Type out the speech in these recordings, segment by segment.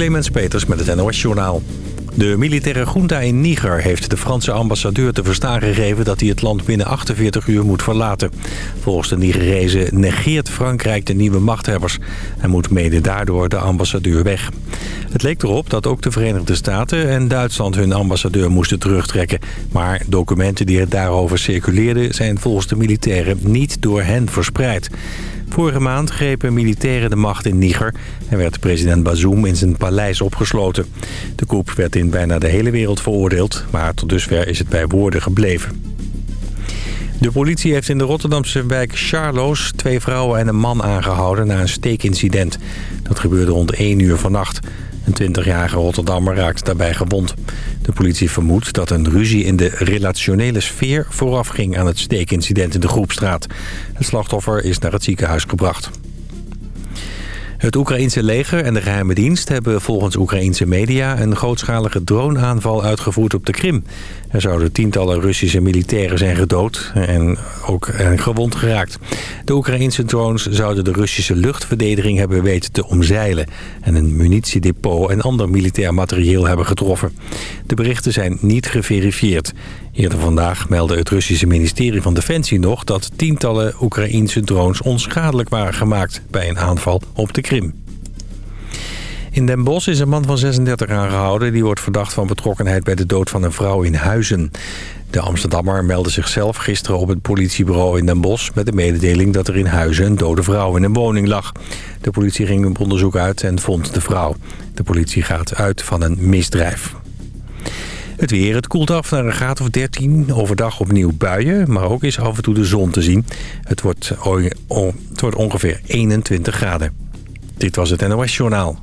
Clemens Peters met het NOS Journaal. De militaire junta in Niger heeft de Franse ambassadeur te verstaan gegeven... dat hij het land binnen 48 uur moet verlaten. Volgens de Nigerezen negeert Frankrijk de nieuwe machthebbers... en moet mede daardoor de ambassadeur weg. Het leek erop dat ook de Verenigde Staten en Duitsland hun ambassadeur moesten terugtrekken. Maar documenten die er daarover circuleerden zijn volgens de militairen niet door hen verspreid. Vorige maand grepen militairen de macht in Niger... en werd president Bazoum in zijn paleis opgesloten. De coup werd in bijna de hele wereld veroordeeld... maar tot dusver is het bij woorden gebleven. De politie heeft in de Rotterdamse wijk Charloes... twee vrouwen en een man aangehouden na een steekincident. Dat gebeurde rond 1 uur vannacht. Een 20-jarige Rotterdammer raakte daarbij gewond. De politie vermoedt dat een ruzie in de relationele sfeer voorafging aan het steekincident in de Groepstraat. Het slachtoffer is naar het ziekenhuis gebracht. Het Oekraïense leger en de geheime dienst hebben volgens Oekraïense media... een grootschalige droneaanval uitgevoerd op de Krim. Er zouden tientallen Russische militairen zijn gedood en ook gewond geraakt. De Oekraïense drones zouden de Russische luchtverdediging hebben weten te omzeilen... en een munitiedepot en ander militair materieel hebben getroffen. De berichten zijn niet geverifieerd. Eerder vandaag meldde het Russische ministerie van Defensie nog... dat tientallen Oekraïense drones onschadelijk waren gemaakt bij een aanval op de Krim. In Den Bosch is een man van 36 aangehouden. Die wordt verdacht van betrokkenheid bij de dood van een vrouw in Huizen. De Amsterdammer meldde zichzelf gisteren op het politiebureau in Den Bosch... met de mededeling dat er in Huizen een dode vrouw in een woning lag. De politie ging een onderzoek uit en vond de vrouw. De politie gaat uit van een misdrijf. Het weer, het koelt af naar een graad of 13. Overdag opnieuw buien, maar ook is af en toe de zon te zien. Het wordt, het wordt ongeveer 21 graden. Dit was het NOS Journaal.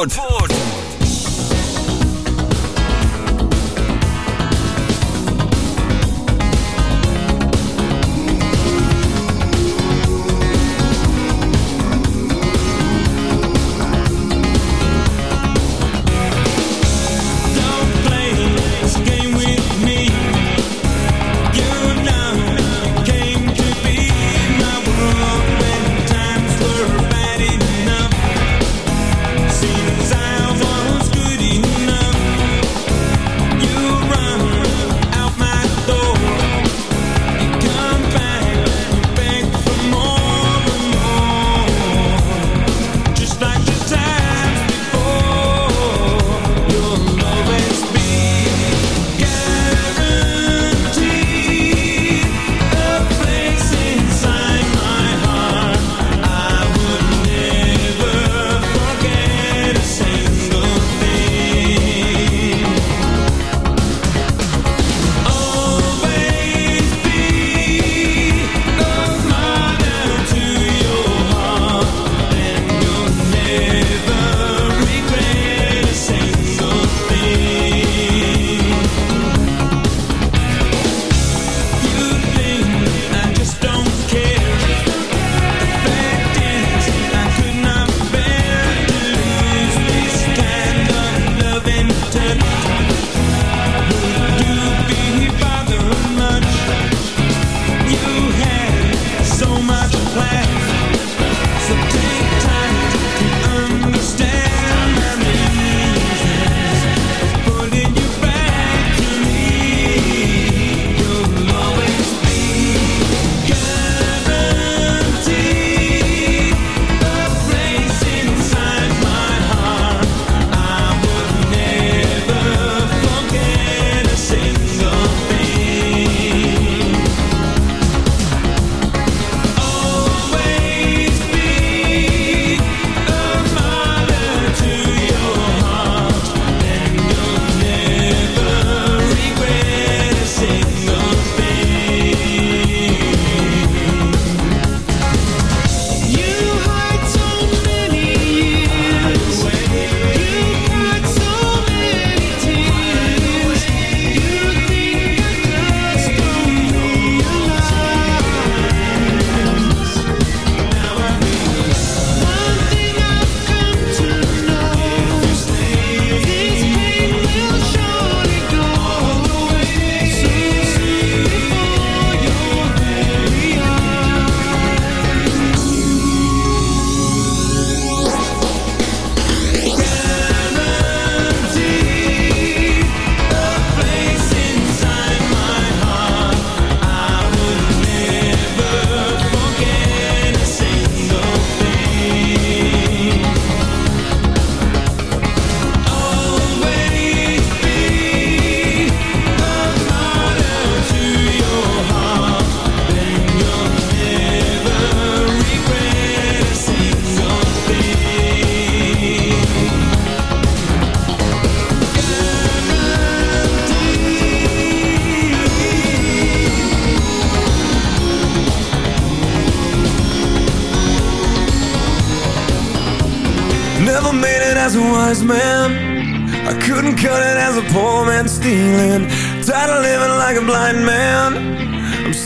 Zandvoort.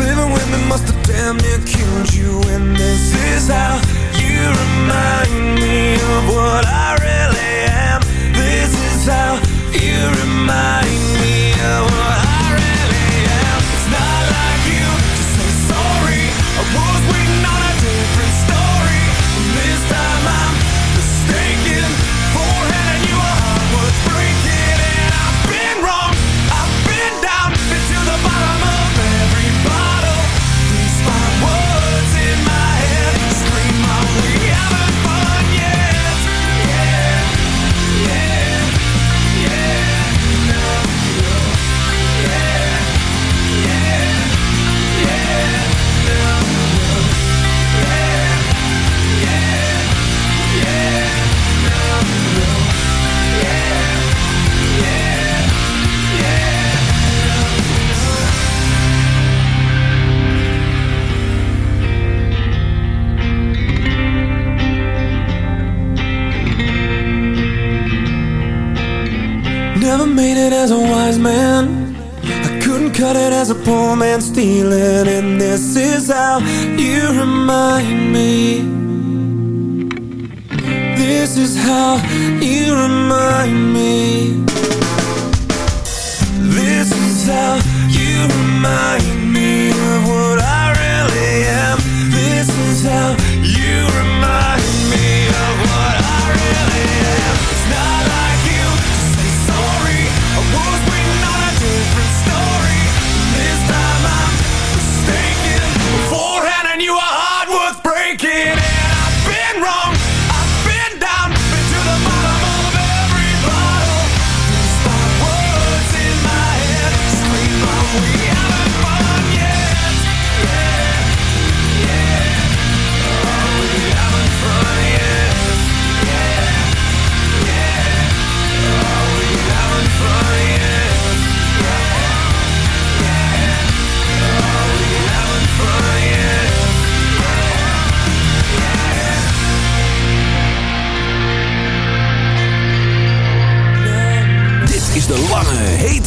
living women must have damn near killed you. And this is how you remind me of what I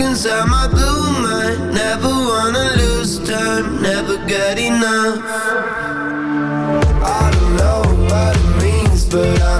inside my blue mind. Never wanna lose time, never get enough. I don't know what it means, but I'm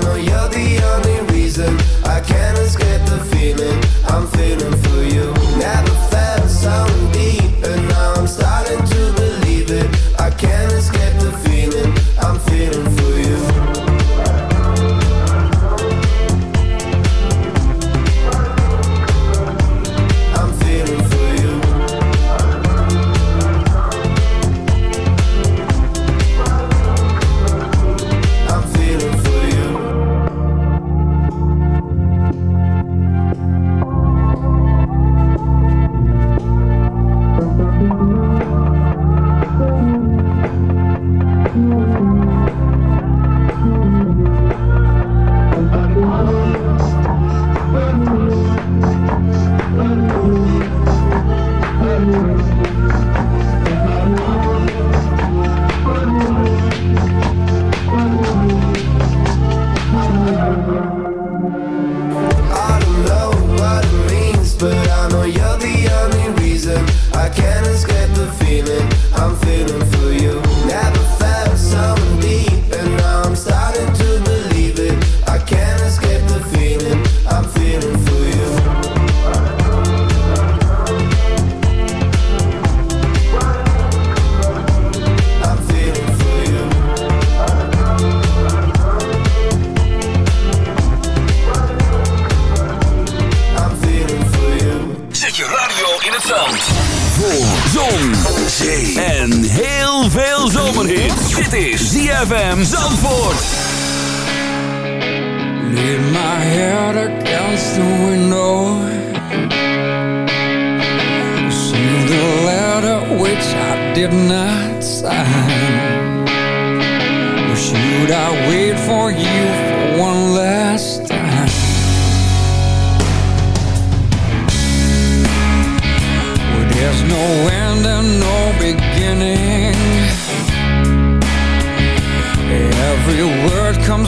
Zandvoort. Lean my head against the window. See the letter which I did not sign. Or should I wait for you?